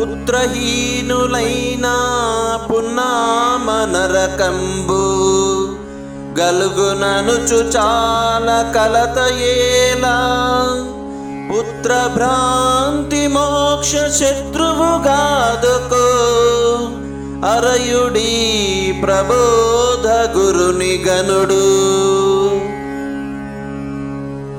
పుత్రహీనులైన పున్నామ నరకంబు గలుగుననుచు చాల కలత ఏలా పుత్ర భ్రాంతి మోక్ష శత్రువు గాదుకో అరయుడి ప్రబోధ గురుని గనుడు